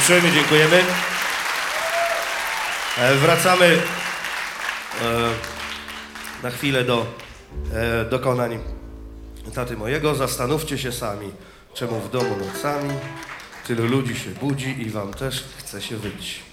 Uprzejmie dziękujemy. E, Wracamy e, na chwilę do e, dokonań taty mojego. Zastanówcie się sami, czemu w domu nocami tylu ludzi się budzi i wam też chce się wyć.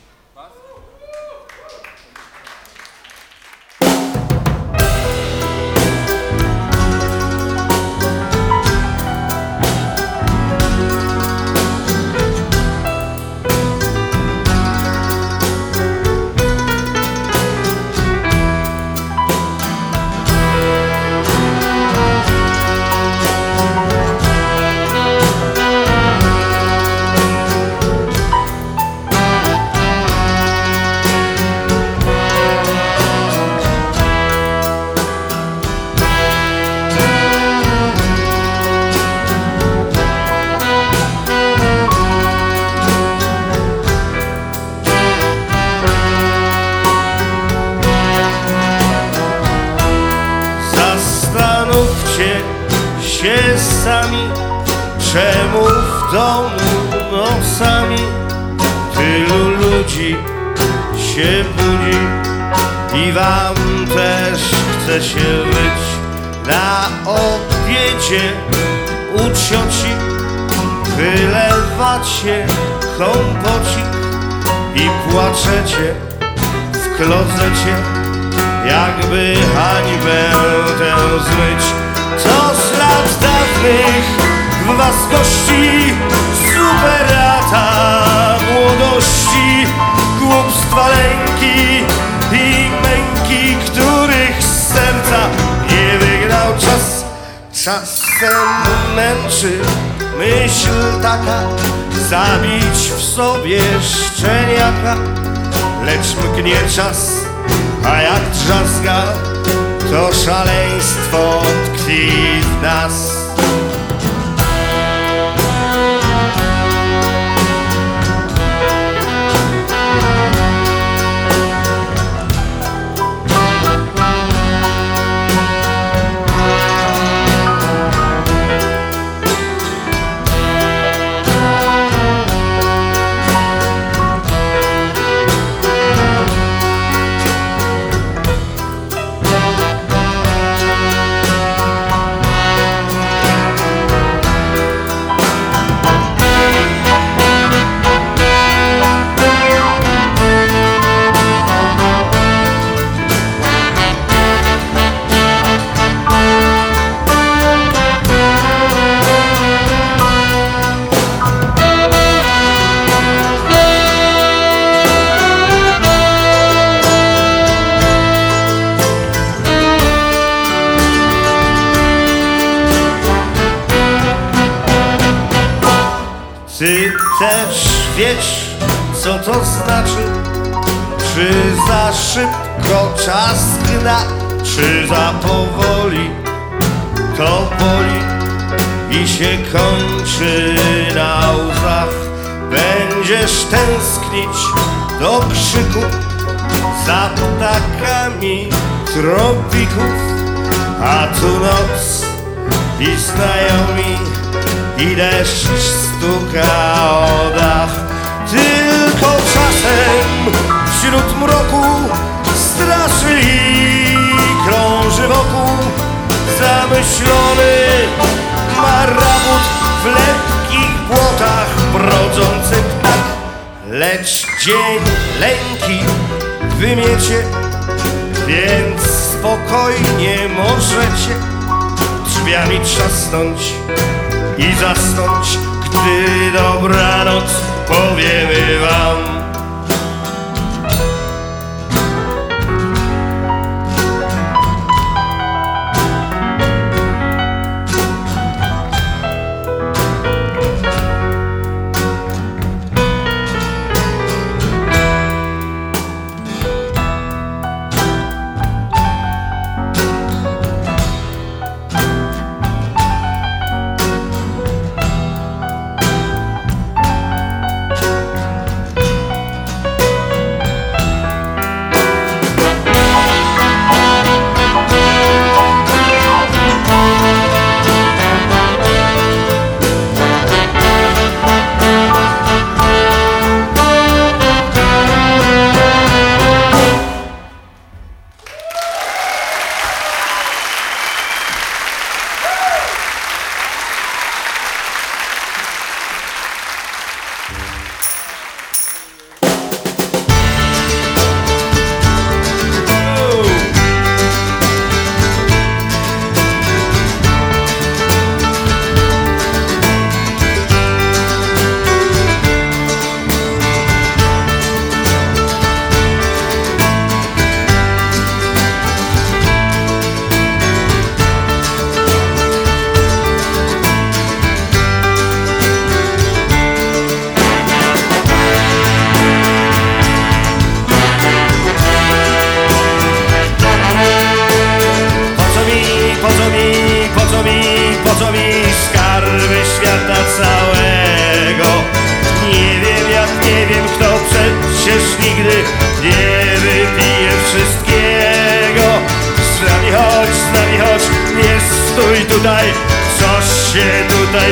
Klozecie jakby hańbę tę zmyć. To z lat dawnych w was gości superata młodości, głupstwa, lęki i męki, których z serca nie wygnał czas. Czasem męczy myśl taka, zabić w sobie szczeniaka, lecz mgnie czas, a jak drzazga, to szaleństwo tkwi w nas. Też wiesz, co to znaczy? Czy za szybko czas gna, czy za powoli to boli i się kończy na łzach. Będziesz tęsknić do krzyku za ptakami tropików, a tu noc i znajomi i deszcz stuka o dach. Tylko czasem wśród mroku straszy i krąży wokół zamyślony marabut w lepkich błotach brodzący ptak. Lecz dzień lęki wymiecie, więc spokojnie możecie drzwiami trzasnąć i zasnąć, gdy dobranoc powiemy wam.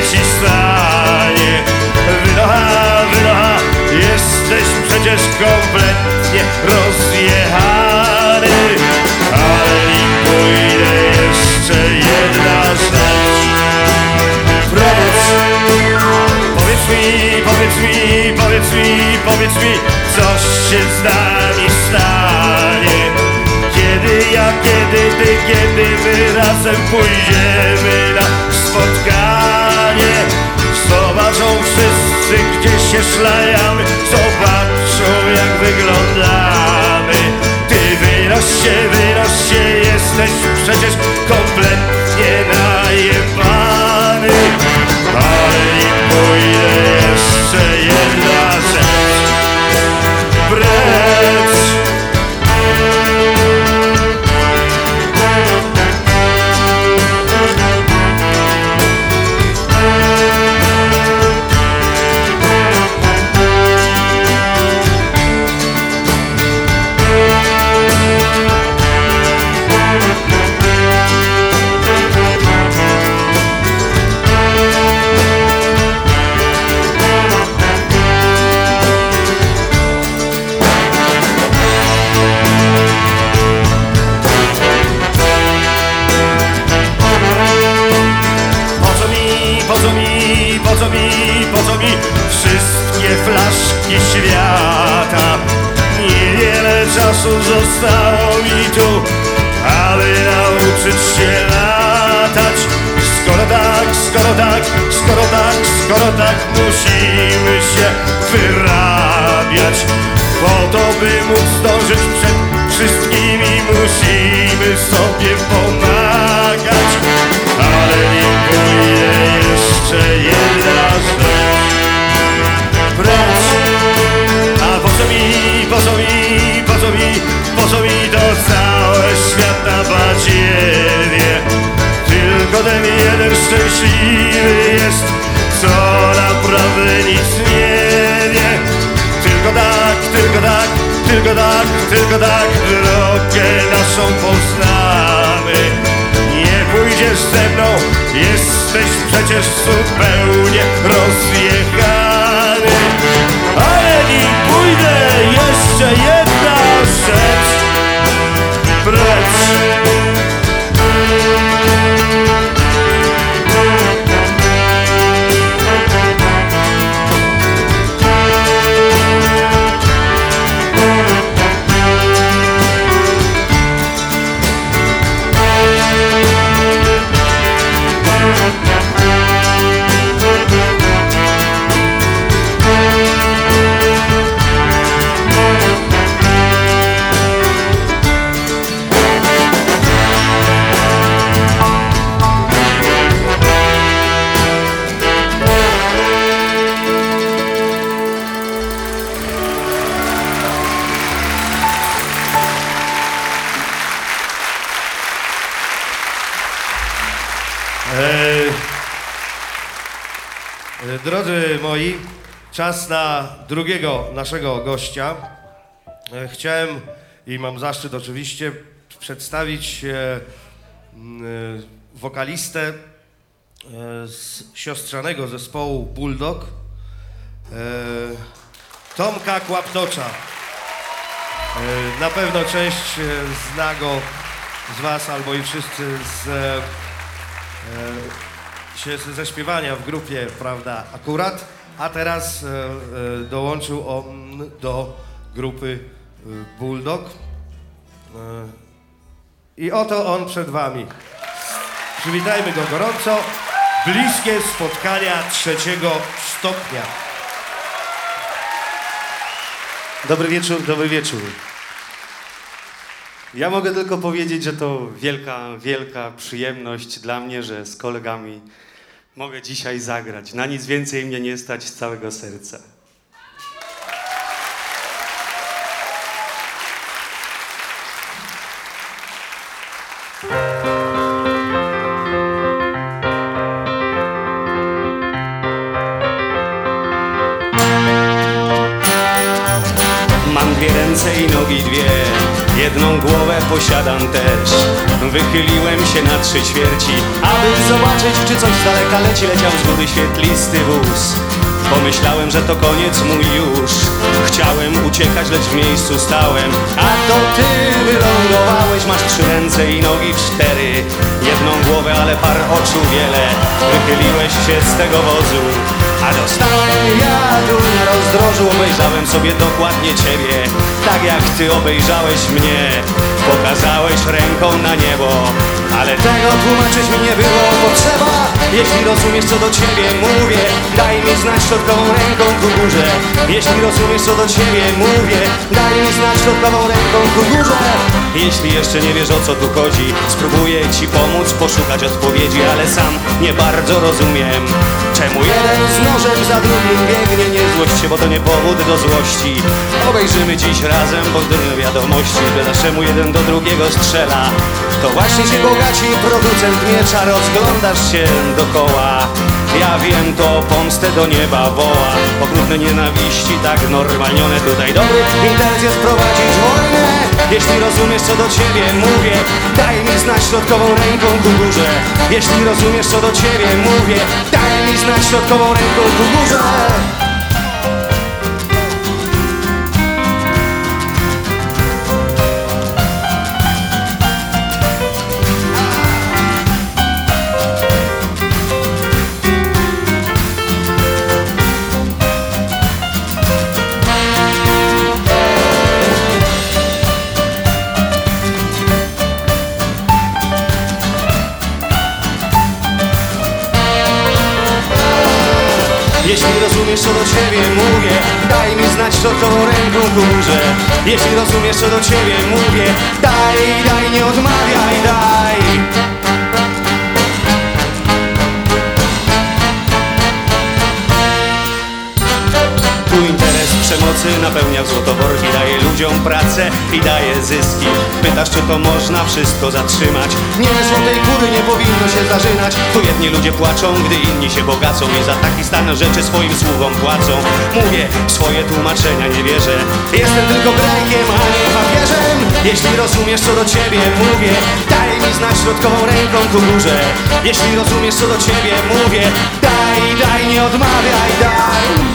Ci stanie. Wynocha, wynocha, jesteś przecież kompletnie rozjechany. Ale nim pójdę jeszcze jedna rzecz. Prowadź, powiedz mi, powiedz mi, powiedz mi, powiedz mi Coś się z nami stanie Kiedy ja, kiedy my razem pójdziemy na spotkanie. Zobaczą wszyscy, gdzie się szlajamy Zobaczą jak wyglądamy. Ty wynoś się, się, jesteś przecież kompletnie najebany mi wszystkie flaszki świata? Niewiele czasu zostało mi tu, aby nauczyć się latać. Skoro tak, skoro tak, skoro tak, skoro tak musimy się wyrabiać. Po to, by móc zdążyć przed wszystkimi, musimy sobie pomagać. Ale nie jeszcze jedna Ten jeden szczęśliwy jest, co naprawdę nic nie wie. Tylko tak, tylko tak, tylko tak, tylko tak drogę naszą poznamy. Nie pójdziesz ze mną, jesteś przecież zupełnie rozjechany. Ale nim pójdę, jeszcze jedna Drodzy moi, czas na drugiego naszego gościa. E, Chciałem i mam zaszczyt oczywiście przedstawić e, e, wokalistę e, z siostrzanego zespołu Bulldog, e, Tomka Kłaptocza. E, Na pewno część e, zna go z Was albo i wszyscy z e, e, się ze śpiewania w grupie, prawda, akurat, a teraz e, e, dołączył on do grupy e, Bulldog. E, I oto on przed Wami. Przywitajmy go gorąco. Bliskie spotkania trzeciego stopnia. Dobry wieczór, dobry wieczór. Ja mogę tylko powiedzieć, że to wielka, wielka przyjemność dla mnie, że z kolegami mogę dzisiaj zagrać. Na nic więcej mnie nie stać z całego serca. Mam dwie ręce i nogi dwie Jedną głowę posiadam Wychyliłem się na trzy ćwierci Aby zobaczyć, czy coś z daleka leci. Leciał z góry świetlisty wóz. Pomyślałem, że to koniec mój już. Chciałem uciekać, lecz w miejscu stałem. A to ty wylądowałeś. Masz trzy ręce i nogi cztery. Jedną głowę, ale par oczu wiele. Wychyliłeś się z tego wozu. A dostałem ja tu na rozdrożu. Obejrzałem sobie dokładnie ciebie. Tak jak ty obejrzałeś mnie Pokazałeś ręką na niebo. Ale tego tłumaczyć mi nie było potrzeba. Jeśli rozumiesz co do ciebie mówię Daj mi znać środkową ręką ku górze. Jeśli rozumiesz co do ciebie mówię Daj mi znać środkową ręką ku górze. Jeśli jeszcze nie wiesz o co tu chodzi Spróbuję ci pomóc poszukać odpowiedzi Ale sam nie bardzo rozumiem Czemu jeden z nożem za drugim biegnie. Nie złość się, bo to nie powód do złości. Obejrzymy dziś razem podrne wiadomości Że czemu jeden do drugiego strzela. To właśnie się bogaci producent miecza Rozglądasz się dokoła. Ja wiem, to pomstę do nieba woła. Okrutne nienawiści tak normalnione Tutaj dobry. Interes jest prowadzić wojnę. Jeśli rozumiesz co do ciebie mówię Daj mi znać środkową ręką ku górze. Jeśli rozumiesz co do ciebie mówię Daj mi znać środkową ręką ku górze co do ciebie mówię. Daj mi znać środkową ręką górze Jeśli rozumiesz co do ciebie mówię Daj, daj, nie odmawiaj, daj przemocy napełnia złotoworki Daje ludziom pracę i daje zyski. Pytasz czy to można wszystko zatrzymać? Nie, złotej kury nie powinno się zażynać. Tu jedni ludzie płaczą, gdy inni się bogacą I za taki stan rzeczy swoim sługom płacą. Mówię, swoje tłumaczenia nie wierzę. Jestem tylko grajkiem, a nie papieżem. Jeśli rozumiesz co do ciebie mówię Daj mi znać środkową ręką ku górze. Jeśli rozumiesz co do ciebie mówię Daj, daj, nie odmawiaj, daj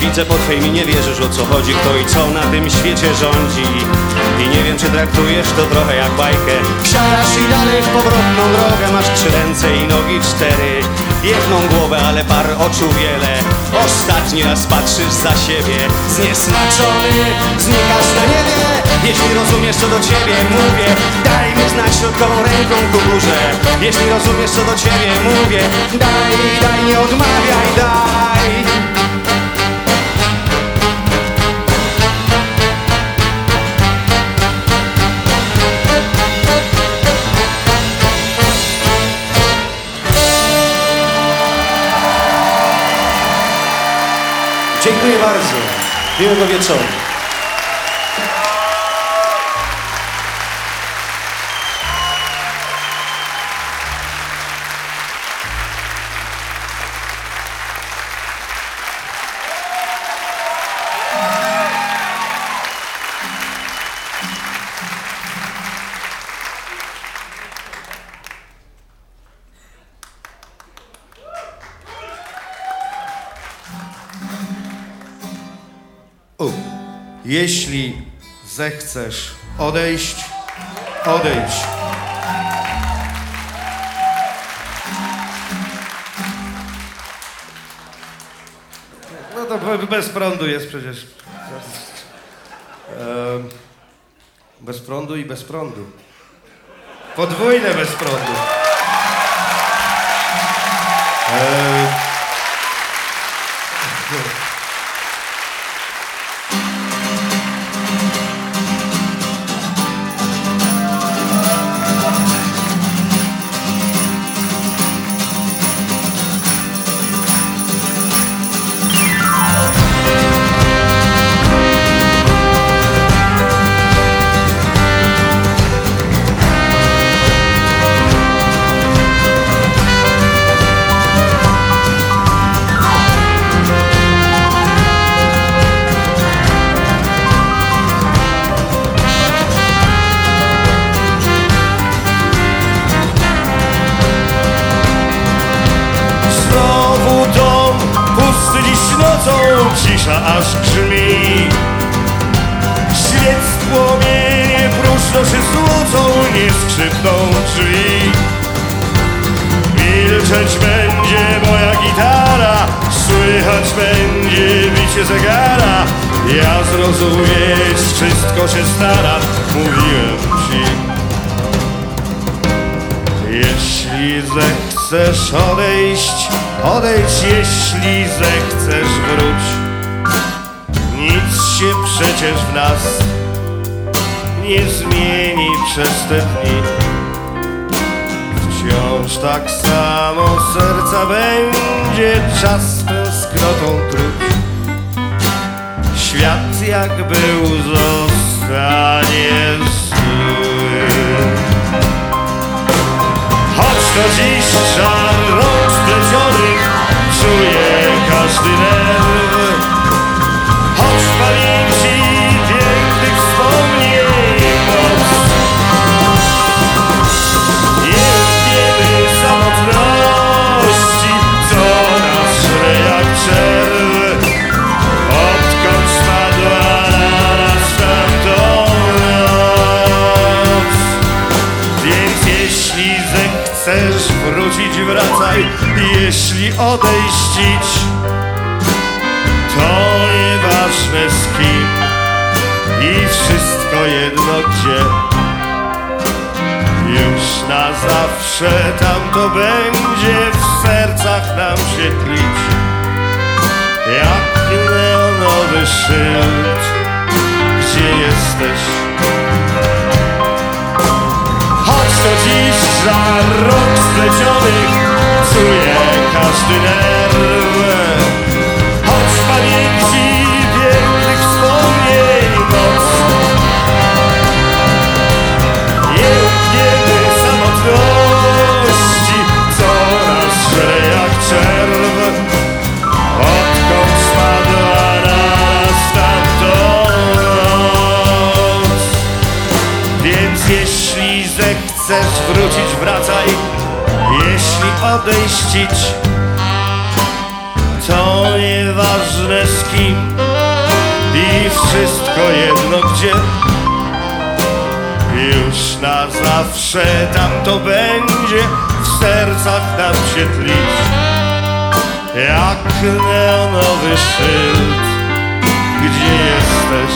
Widzę po twej minie, wierzysz o co chodzi Kto i co na tym świecie rządzi. I nie wiem czy traktujesz to trochę jak bajkę. Wsiadasz i dalej w powrotną drogę Masz trzy ręce i nogi cztery Jedną głowę, ale par oczu wiele. Ostatni raz patrzysz za siebie. Zniesmaczony, znikasz na niebie. Jeśli rozumiesz co do ciebie mówię Daj mi znać środkową ręką ku górze. Jeśli rozumiesz co do ciebie mówię Daj, daj, nie odmawiaj, daj Miłego wieczoru. Zechcesz odejść, odejdź. No to be- bez prądu jest przecież. Bez prądu i bez prądu. Podwójne bez prądu. Nerw Choć w pamięci pięknych wspomnień moc Nie unikniemy samotności. Co nas żre jak czerw Odkąd spadła na nas tamtą noc. Więc jeśli zechcesz wrócić, wracaj. Jeśli odejść zawsze tam to będzie W sercach nam się tlić Jak neonowy szyld Gdzie jesteś?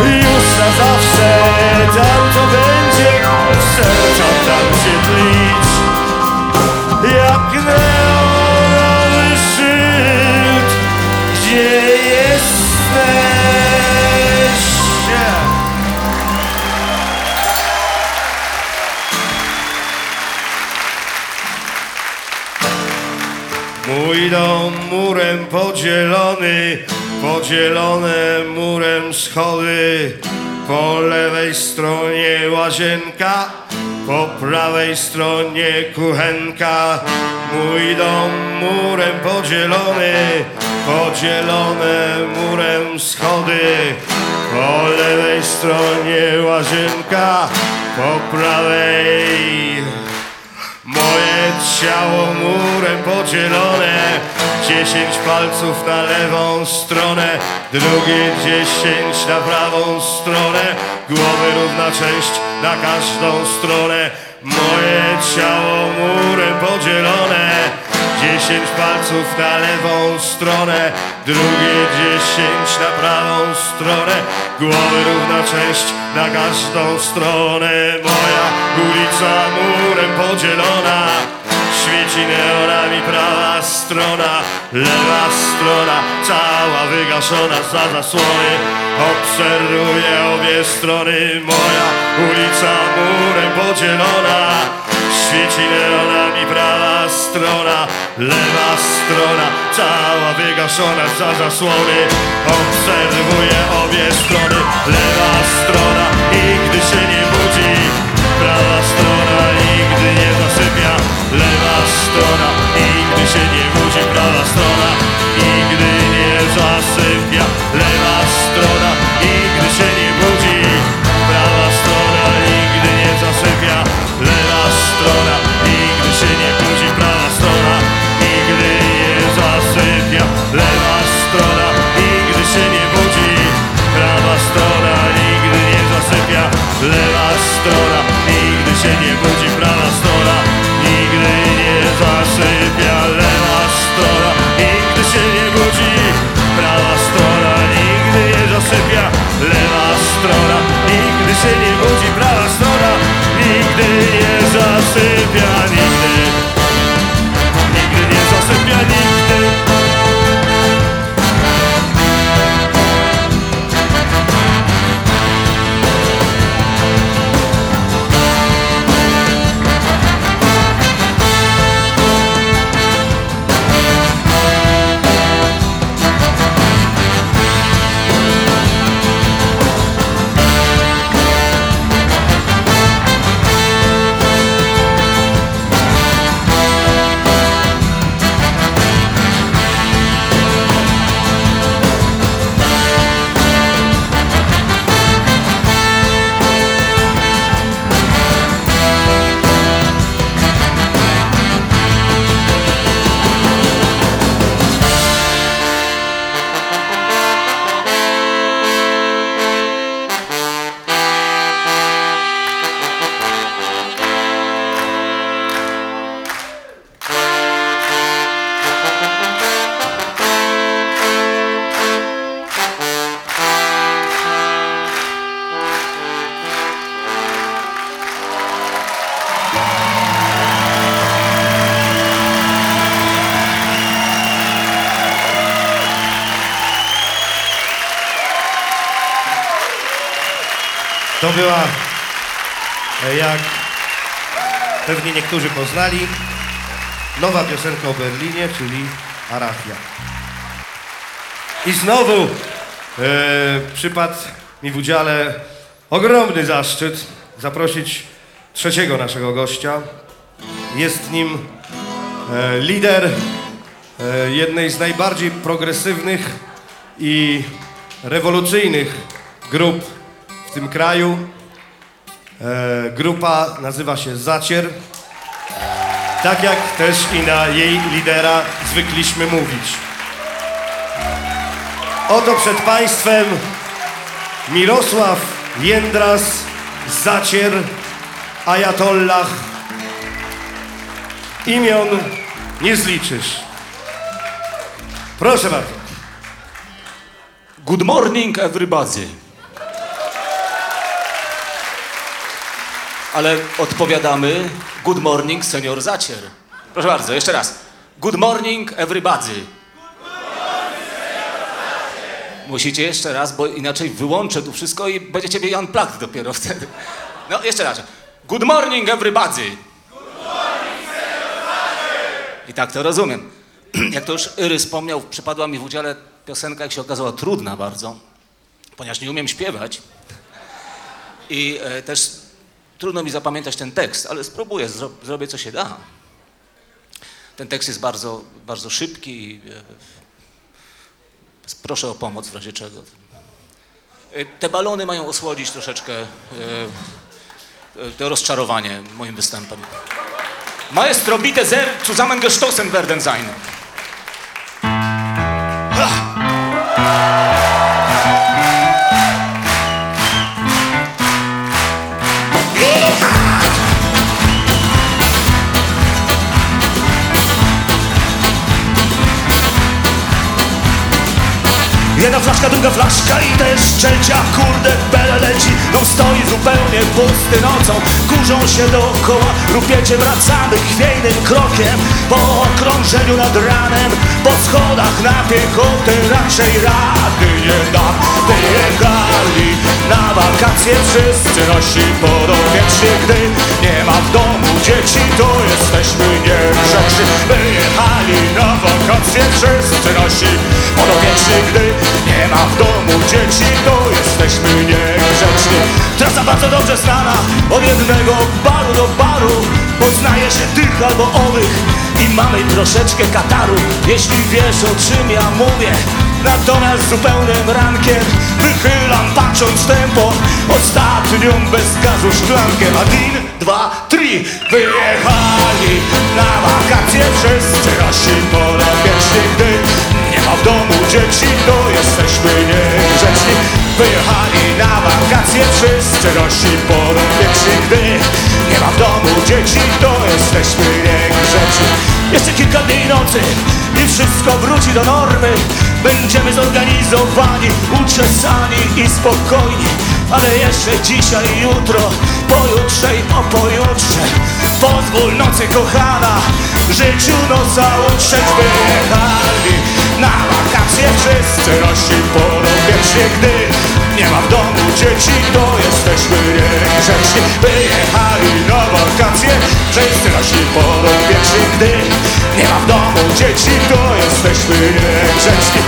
Już na zawsze tam to będzie W sercach tam się tlić Jak neonowy murem podzielony, podzielone murem schody. Po lewej stronie łazienka, po prawej stronie kuchenka. Mój dom murem podzielony, podzielone murem schody. Po lewej stronie łazienka, po prawej Moje ciało murem podzielone Dziesięć palców na lewą stronę Drugie dziesięć na prawą stronę Głowy równa część na każdą stronę. Moje ciało murem podzielone Dziesięć palców na lewą stronę Drugie dziesięć na prawą stronę. Głowy równa część na każdą stronę. Moja ulica murem podzielona Świeci neonami prawa strona. Lewa strona cała wygaszona za zasłony. Obserwuję obie strony. Moja ulica murem podzielona Świeci neonami prawa strona Lewa strona cała wygaszona za zasłony Obserwuję obie strony Lewa strona nigdy się nie budzi Prawa strona nigdy nie zasypia. Lewa strona nigdy się nie budzi Prawa strona nigdy nie zasypia. Lewa strona nigdy się nie pewnie niektórzy poznali, nowa piosenka o Berlinie, czyli Arachia. I znowu e, przypadł mi w udziale ogromny zaszczyt zaprosić trzeciego naszego gościa. Jest nim e, lider e, jednej z najbardziej progresywnych i rewolucyjnych grup w tym kraju. E, grupa nazywa się Zacier. Tak jak też i na jej lidera zwykliśmy mówić. Oto przed Państwem Mirosław Jędras, Zacier, Ajatollah. Imion nie zliczysz. Proszę bardzo. Good morning, everybody. Ale odpowiadamy Good morning, senior Zacier. Proszę bardzo, jeszcze raz. Good morning, everybody. Musicie jeszcze raz, bo inaczej wyłączę tu wszystko i będziecie mieli unplugged dopiero wtedy. No, jeszcze raz. Good morning, everybody. I tak to rozumiem. Jak to już Iry wspomniał, przypadła mi w udziale piosenka, jak się okazała, trudna bardzo, ponieważ nie umiem śpiewać. I e, też trudno mi zapamiętać ten tekst, ale spróbuję, zro, zrobię co się da. Ten tekst jest bardzo, bardzo szybki e, proszę o pomoc w razie czego. E, te balony mają osłodzić troszeczkę e, to rozczarowanie moim występem. Maestro, bitte sehr zusammengestoßen werden sein. Jedna flaszka, druga flaszka i też trzecia. Kurde, bele leci, no stoi zupełnie pusty nocą. Kurzą się dookoła, rupiecie wracamy chwiejnym krokiem. Po okrążeniu nad ranem, po schodach na piechotę Raczej rady nie dam, wyjechali na wakacje Wszyscy nosi podobiecznie, gdy nie ma w domu dzieci To jesteśmy niegrzeczni. Wyjechali na wakacje, wszyscy nosi podobiecznie, gdy nie ma w domu dzieci To jesteśmy niegrzeczni. Trasa bardzo dobrze znana Od jednego baru do baru. Poznaje się tych albo owych I mamy troszeczkę kataru. Jeśli wiesz o czym ja mówię Natomiast zupełnym rankiem Wychylam patrząc tempo. Ostatnią bez gazu szklankę A dwa, trzy Wyjechali na wakacje Wszyscy nasi podobieżni Gdy w domu dzieci To jesteśmy niegrzeczni. Wyjechali na wakacje Wszyscy nasi podobieżni Gdy nie ma w domu dzieci To jesteśmy niegrzeczni. Jeszcze kilka dni nocy i wszystko wróci do normy. Będziemy zorganizowani, uczesani i spokojni. Ale jeszcze dzisiaj jutro pojutrze i po pojutrze. Pozwól nocy kochana Życiu no załóżeć wyjechali Na wakacje wszyscy rości podobiecznie Gdy nie ma w domu dzieci To jesteśmy niegrzeczni. Wyjechali na wakacje Wszyscy rości podobiecznie Gdy nie ma w domu dzieci To jesteśmy niegrzeczni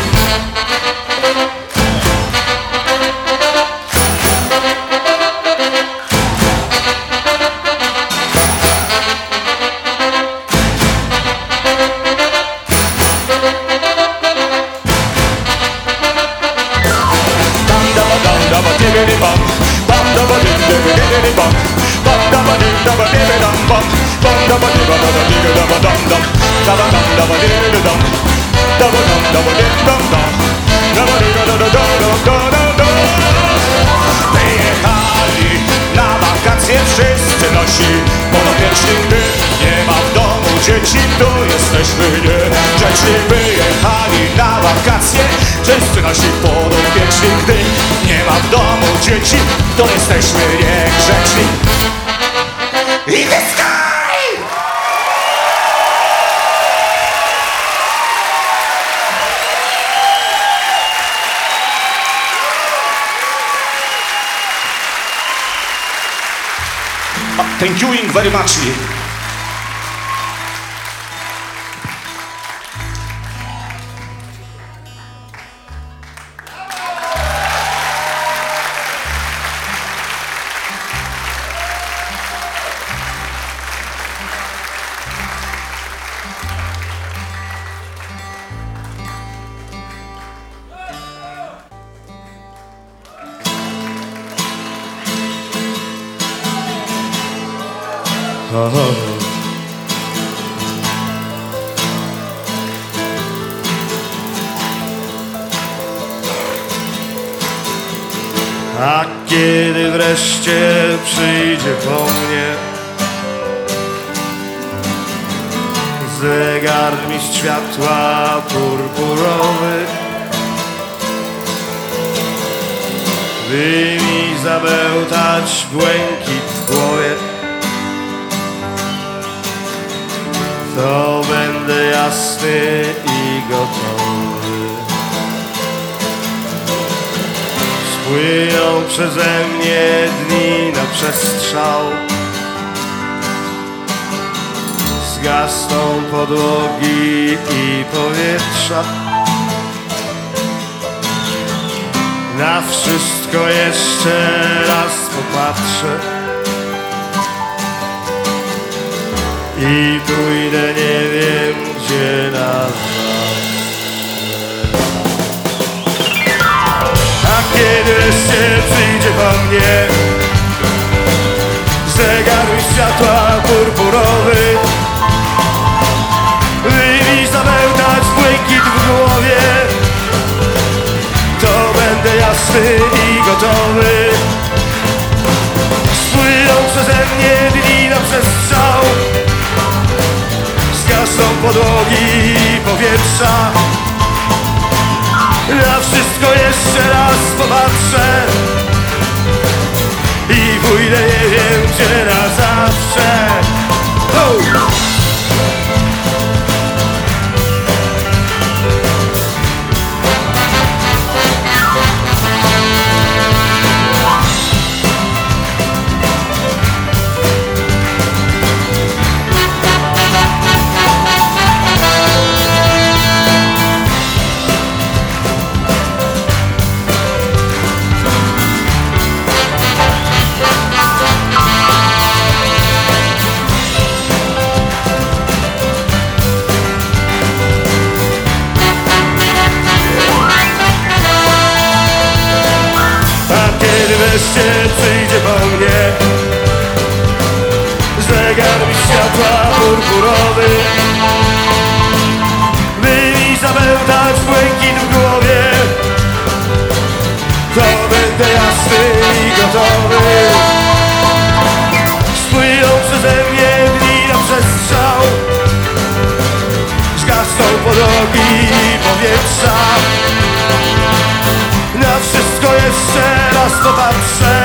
wszyscy nasi podopieczni Gdy nie ma w domu dzieci To jesteśmy niegrzeczni I wyskaj! Thank you very much. To będę jasny i gotowy. Spłyną przeze mnie dni na przestrzał. Zgasną podłogi i powietrza. Na wszystko jeszcze raz popatrzę I pójdę nie wiem gdzie na A kiedy wreszcie przyjdzie po mnie Zegar światła purpurowy. By mi zabełtać błękit w głowie. To będę jasny i gotowy. Spłyną przeze mnie dni na przestrzał Zgasną podłogi powietrza na wszystko jeszcze raz popatrzę I pójdę nie wiem gdzie na zawsze oh! Wreszcie przyjdzie po mnie. Zegar mi światła purpurowy. By mi zabełtać błękit w głowie. To będę jasny i gotowy. Spłyną przeze mnie dni na przestrzał. Zgasną podłogi i powietrza Wszystko jeszcze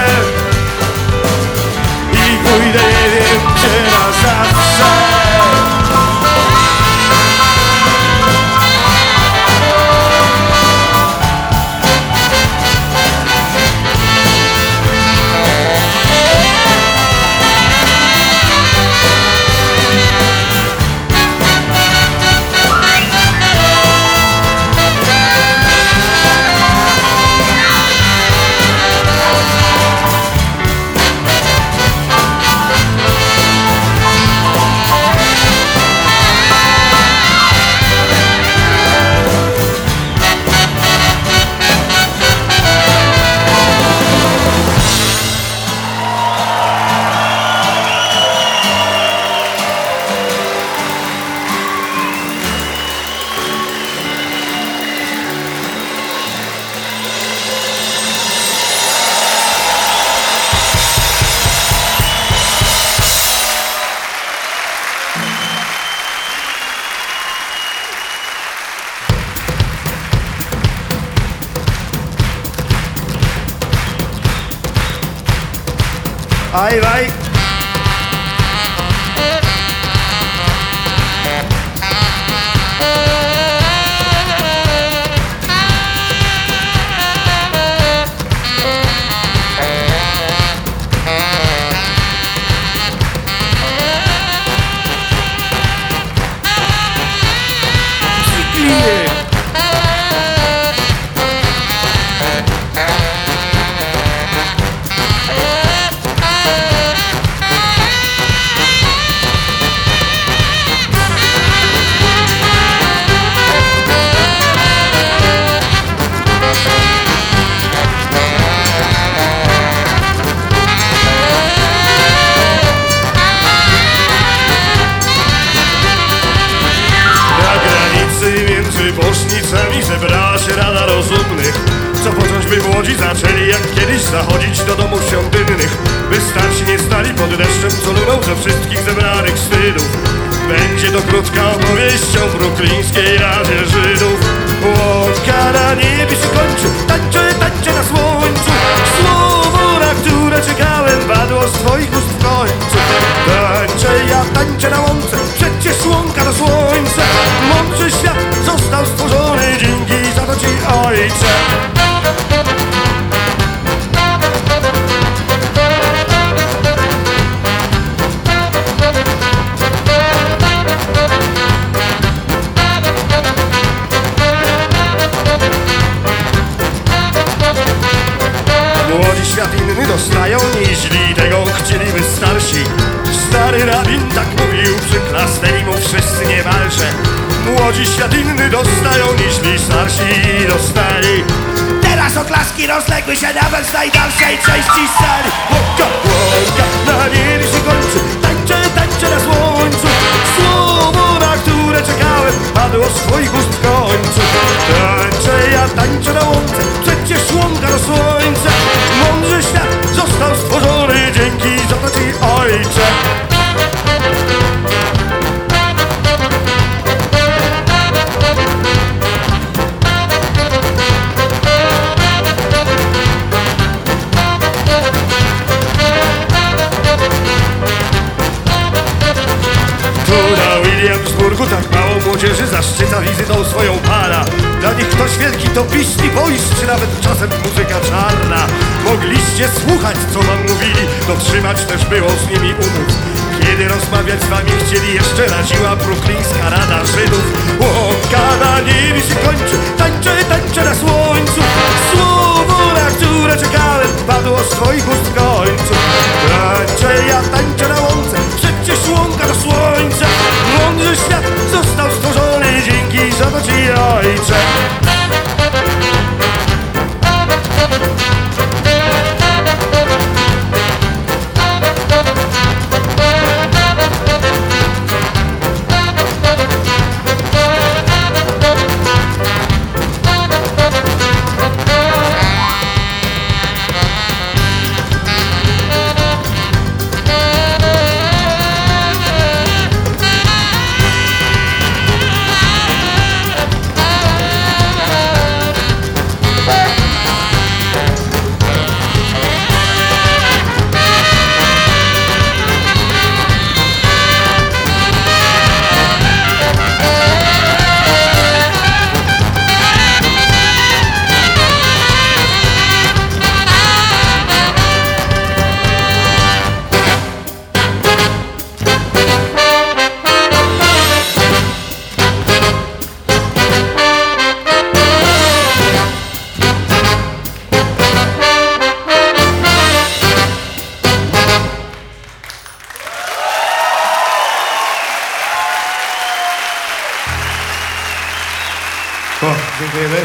Dziękujemy.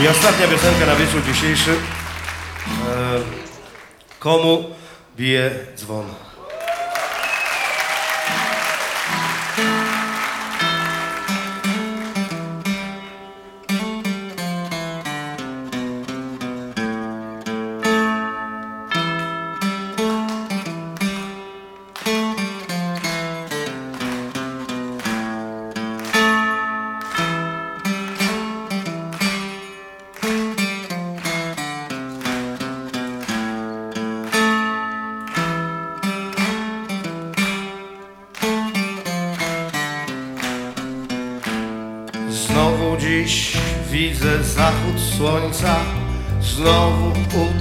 I ostatnia piosenka na wieczór dzisiejszy. E, komu bije dzwon?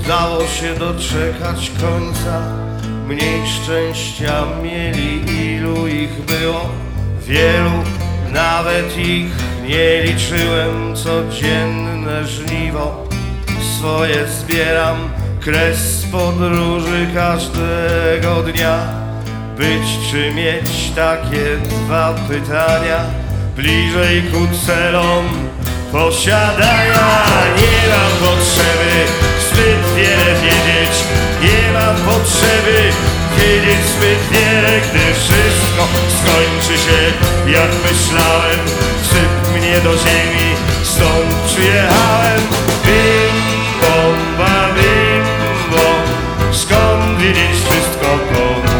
Udało się doczekać końca. Mniej szczęścia mieli Ilu ich było? Wielu Nawet ich nie liczyłem. Codzienne żniwo Swoje zbieram. Kres podróży każdego dnia. Być czy mieć takie dwa pytania? Bliżej ku celom posiadania. Nie mam potrzeby zbyt wiele wiedzieć Nie mam potrzeby wiedzieć zbyt wiele Gdy wszystko skończy się jak myślałem Syp mnie do ziemi, stąd przyjechałem Bimbo, ba bimbo Skąd wiedzieć wszystko, komu?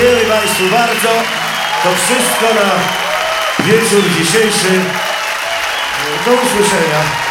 Dziękujemy Państwu bardzo. To wszystko na wieczór dzisiejszy. Do usłyszenia.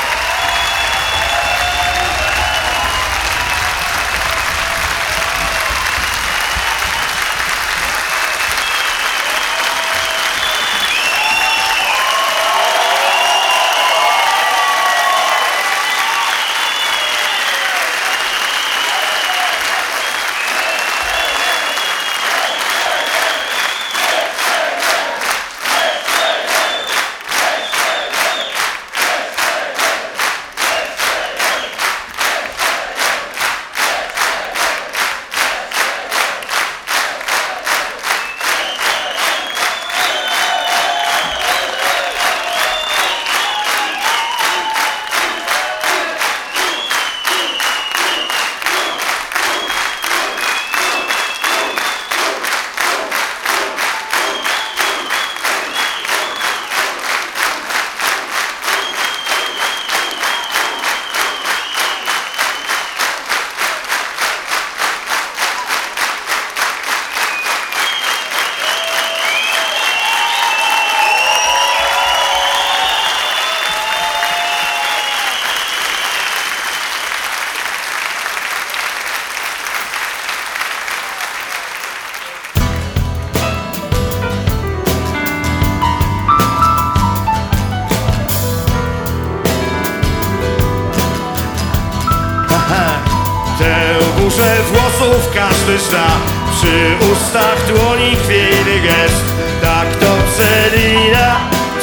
Włosów każdy zna. Przy ustach dłoni chwiejny gest. Tak to Celina,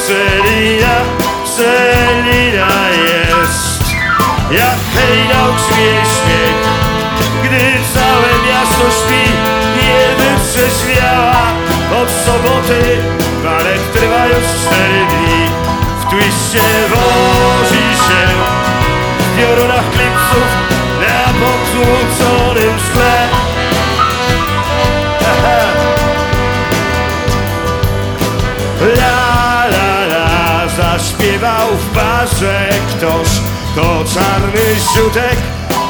Celina, Celina jest. Jak hejnał grzmie śmiech. Gdy całe miasto śpi Nie wytrzeźwiała Od soboty balet trwa już cztery dni. W twiście wozi się. W piorunach klipsów potłuczonym szkle. La la la zaśpiewał w barze ktoś. To czarny siutek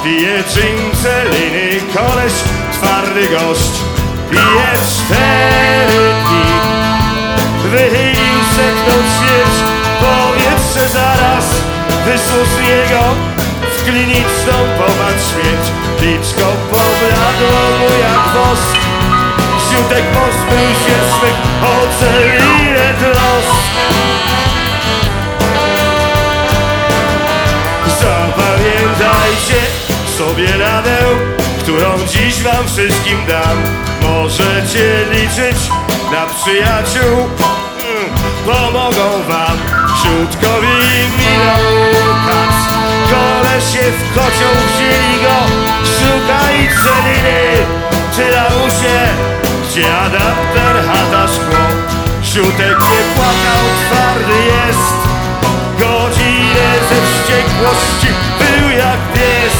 Pije cinceliny koleś Twardy gość. Pije cztery dni. Wychylił seknął świeć Powietrze zaraz. Wyszło z W kliniczną popatrz śmieć Liczko pobladło mu jak wosk Siutek pozbył się swych ocelinę los. Zapamiętajcie sobie radę, którą dziś wam wszystkim dam. Możecie liczyć na przyjaciół, mm, pomogą wam. Siutkowi minął kac, kolesie w kocioł wzięli go Szukaj celiny, czy lamusie, gdzie adapter, chata, szkło Siutek nie płakał, twardy jest. Godzinę ze wściekłości był jak pies.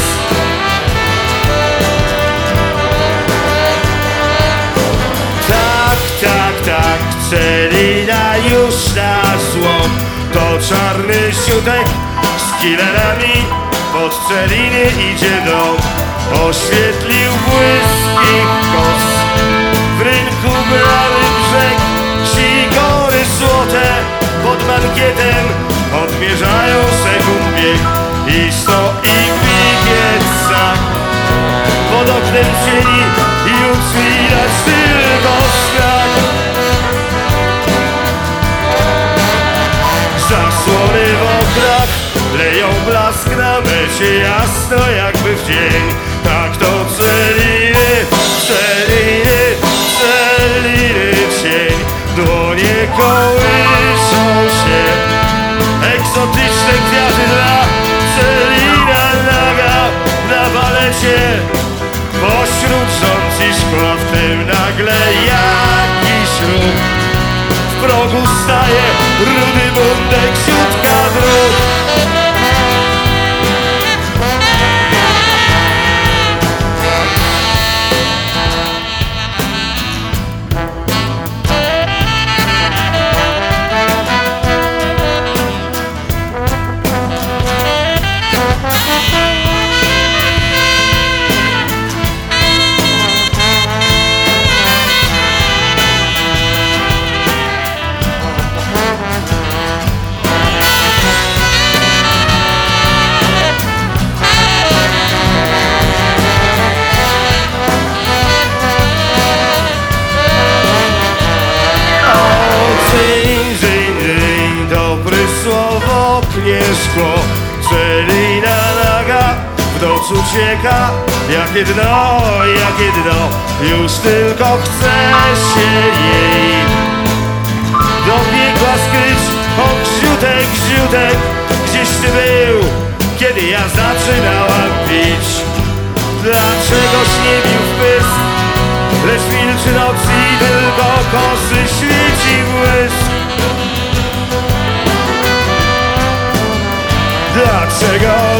Tak, tak, tak, Celina już na złom. To czarny siutek z killerami Pod Celiny idzie dom. Oświetlił błyski kos. W rynku brały brzeg. Sigory złote pod mankietem Odmierzają sekund bieg I stoi pieca Pod oknem cieni Już widać tylko strach Na mecie Jasno jakby w dzień. Tak to celiny Celiny Celiny cień Dłonie kołyszą się. Egzotyczne kwiaty dla Celina naga Na balecie. Pośród rząd i szkła W tym nagle jakiś ruch W progu staje Rudy bundek Siutka Jakie dno, jakie dno. Już tylko chce się jej. Do piekła skryć O grziutek, grziutek Gdzieś ty był Kiedy ja zaczynałam pić. Dlaczegoś nie bił w pysk Lecz milczy noc i tylko kosy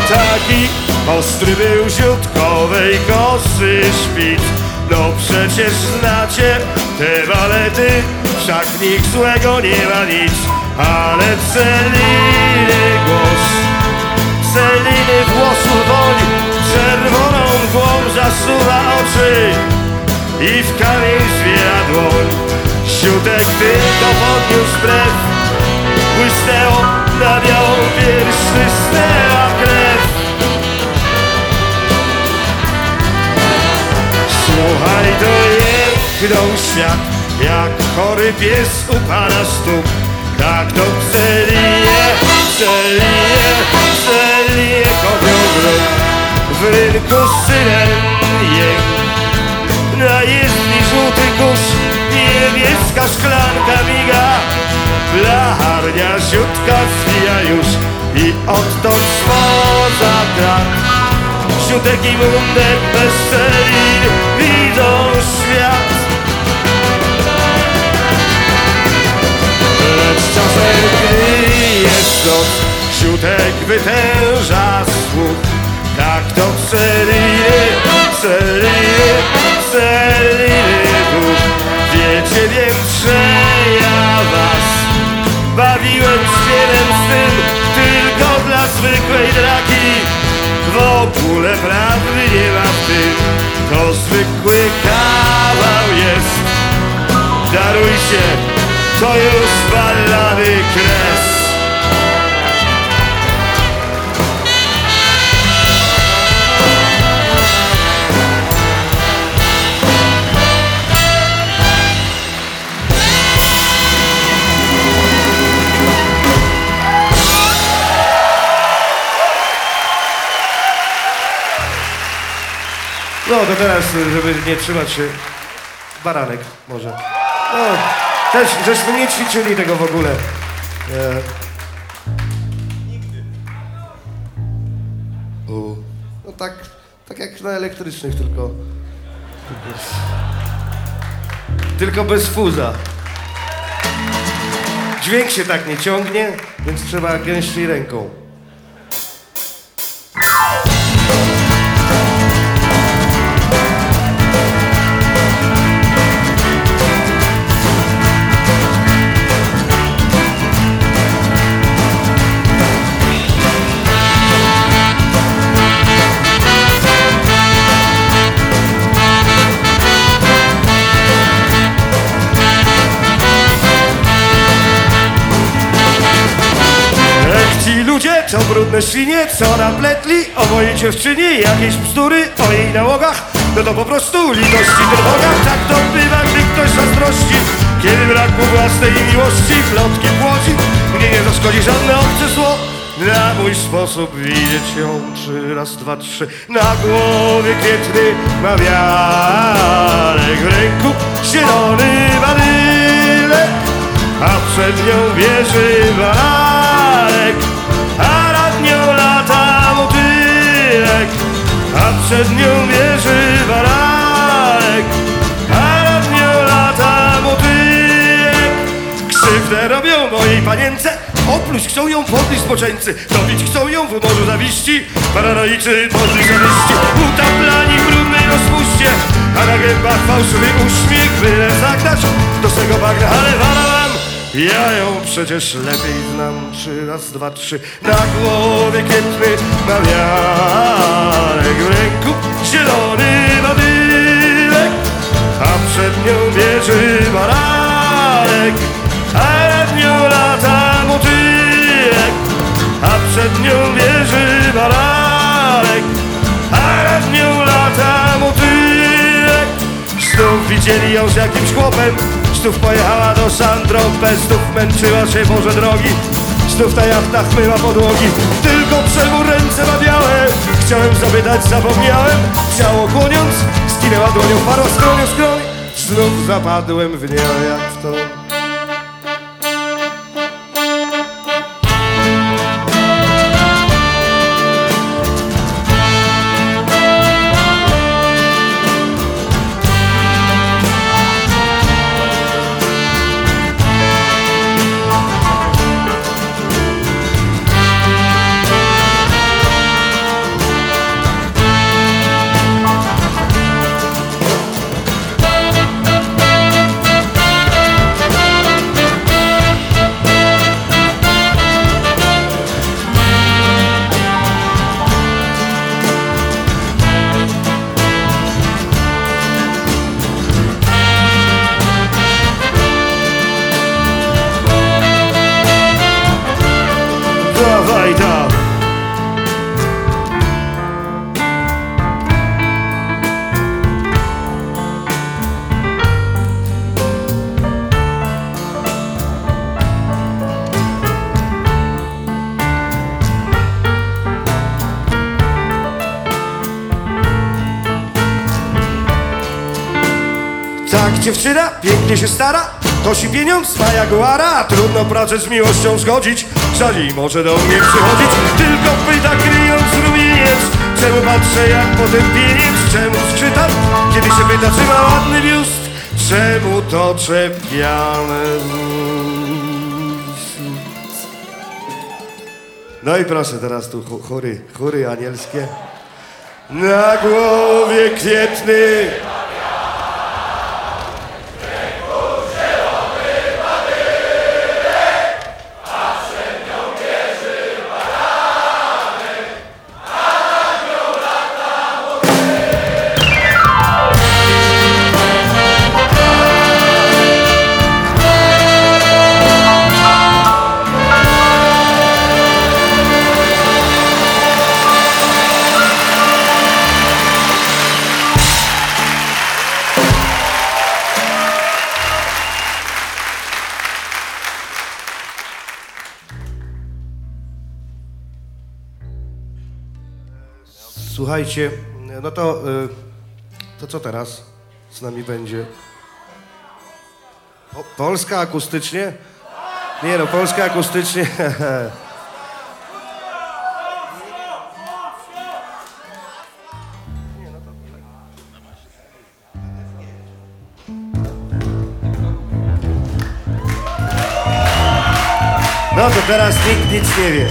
taki ostry był ziutkowej kosy świt? No przecież znacie te balety, wszak nich złego nie ma nic Ale Celiny głos, Celiny włosu woń Czerwoną mgłą zasuwa oczy i w kamień zwiera dłoń. Siutek tylko podniósł brew Błysnęło na białą pierś krew Słuchaj, to jęknął świat Jak chory pies u pana stóp Tak to celije, celije, celije kopią grób W rynku jęk. Na jezdni żółty kurz, niebieska szklanka miga. Blacharnia siutka zwija już i odtąd swoza krat. Siutek i mundek bez celin widzą świat. Lecz czasem, gdy jest noc, wytęża słuch. Tak to celiny, celiny, celiny dusz. Wiecie, wiem, że ja was bawiłem śpiewem z tym tylko dla zwykłej draki. W ogóle prawdy nie ma w tym, to zwykły kawał jest. Darujcie, to już ballady kres. To teraz, żeby nie trzymać się, baranek może. No, też, żeśmy nie ćwiczyli tego w ogóle. E... U. No tak, tak jak na elektrycznych, tylko... Tylko, tylko bez fuza. Dźwięk się tak nie ciągnie, więc trzeba gęściej ręką. Co brudne świnie, co napletli o mojej dziewczynie. Jakieś bzdury o jej nałogach, no to po prostu litości drogach. Tak to bywa, gdy ktoś zazdrości, kiedy brak mu własnej miłości, plotki płoci, mnie nie zaszkodzi żadne obce zło. Na mój sposób widzieć ją trzy raz, dwa, trzy. Na głowie kwietny ma wiarek W ręku. Zielony badylek A przed nią wieży baranek A przed nią wieży baranek A nad nią lata motylek Krzywdę robią mojej panience Opluć chcą ją podnieść zboczeńcy Dobić chcą ją w morzu zawiści. Paranoiczy podliżanyści Utaplani w brudnej rozpuście. A na gębach fałszywy uśmiech Byle zagnać do swego bagna Ale wala ja ją przecież lepiej znam. Trzy raz, dwa, trzy. Na głowie kwietny ma wiarek W ręku zielony badylek A przed nią wieży baranek A nad nią lata motylek A przed nią wieży baranek A nad nią lata motylek. Znów widzieli ją z jakimś chłopem Znów pojechała do Saint-Tropez Znów męczyła się Boże drogi. Znów na jachtach myła podłogi. Tylko czemu ręce ma białe Chciałem zapytać, zapomniałem. Ciało kłoniąc, skinęła dłonią Parą skronią skroń. Znów zapadłem w nią jak w to Tak dziewczyna pięknie się stara, kosi pieniądz, ma jaguara. Trudno pracę z miłością zgodzić, żali może do mnie przychodzić. Tylko pyta kryjąc rumieniec, czemu patrzę jak potępieniec Czemu skrzytam, kiedy się pyta czy ma ładny biust? Czemu to czepiane No i proszę teraz tu chóry, chóry anielskie. Na głowie kwietny Słuchajcie, no to, y, to co teraz z nami będzie? Po, Polska akustycznie? Nie no, Polska akustycznie. No to teraz nikt nic nie wie.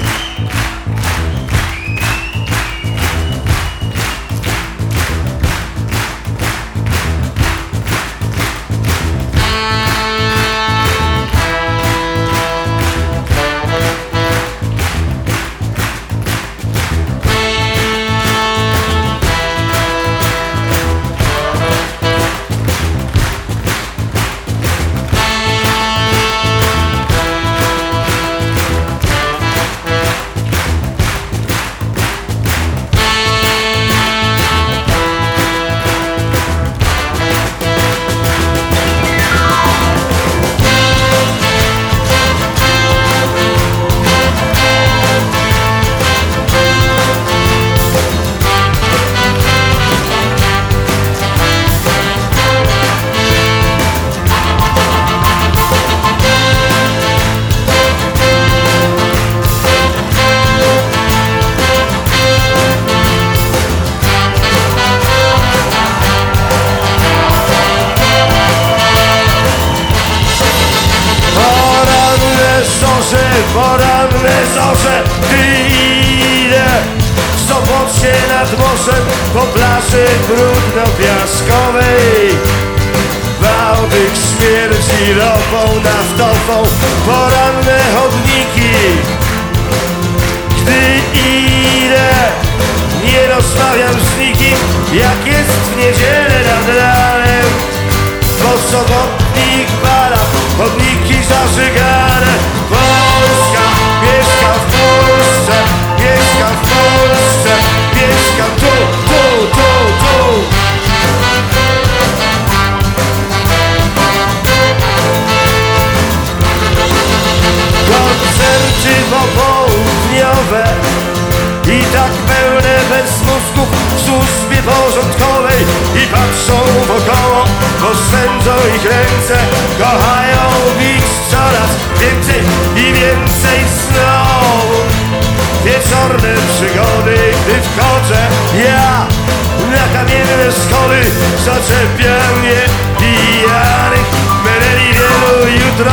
Kamienne schody Zaczepia mnie pijanych meneli wielu jutro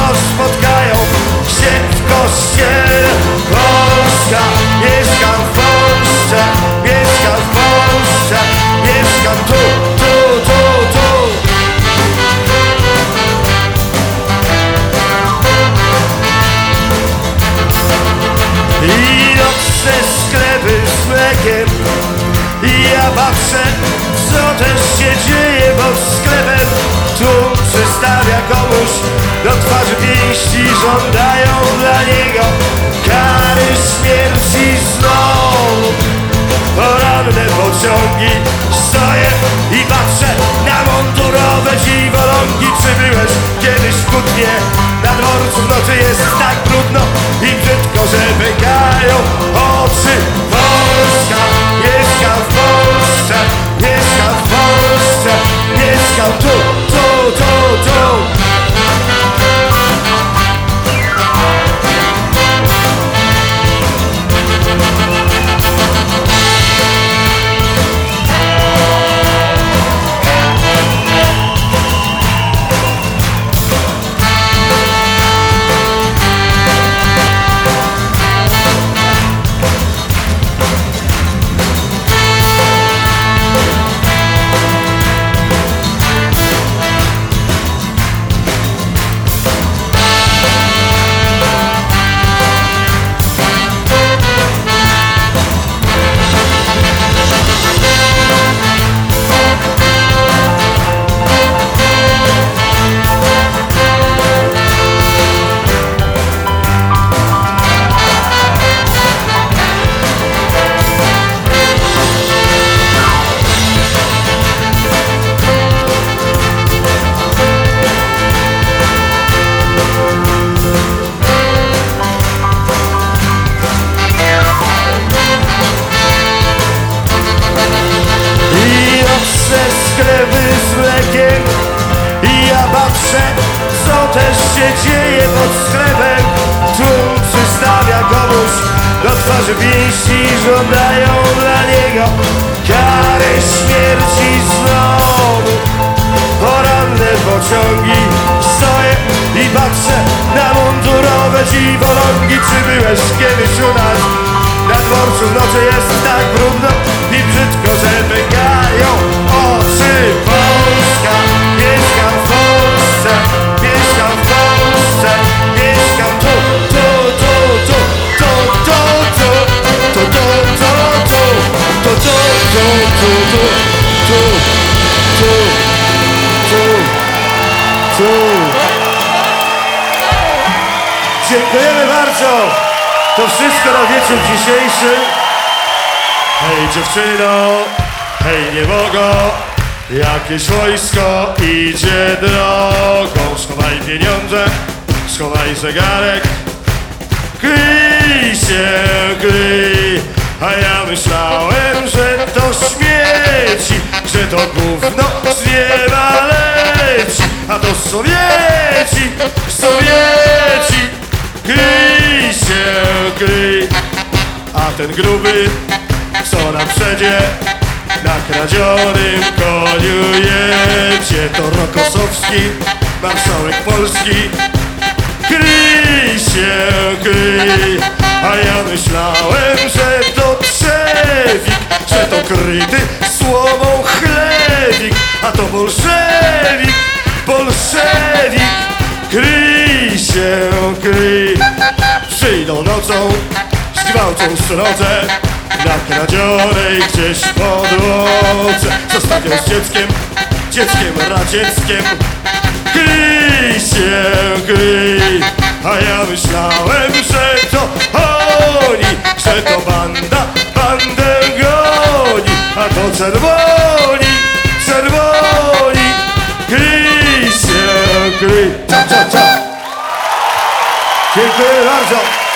pięści Żądają dla niego kary śmierci znowu. Poranne pociągi Stoję i patrzę na mundurowe dziwolągi. Czy byłeś kiedyś w Kutnie? Na dworcu? W nocy jest tak brudno i brzydko, że pękają oczy. Polska, mieszkam w Polsce, mieszkam w Polsce Mieszkam tu, tu, tu nasze jakieś wojsko idzie drogą. Schowaj pieniądze, schowaj zegarek, kryj się, kryj. A ja myślałem, że to śmieci, że to gówno z nieba leci. A to Sowieci, Sowieci, kryj się, kryj. A ten gruby, co na przedzie, kradzionym koniu jedzie. To Rokosowski, marszałek Polski, Kryj się, kryj. A ja myślałem, że to trzewik Że to kryty słomą chlewik. A to bolszewik, bolszewik. Kryj się, kryj. Przyjdą nocą, zgwałcą srodze Na kradzionej gdzieś podłodze Zostawią z dzieckiem, dzieckiem radzieckiem. Kryj się, kryj. A ja myślałem, że to oni Że to banda, bandę goni. A to czerwoni, czerwoni. Kryj się, kryj. Cia, cia, cia. Dziękuję bardzo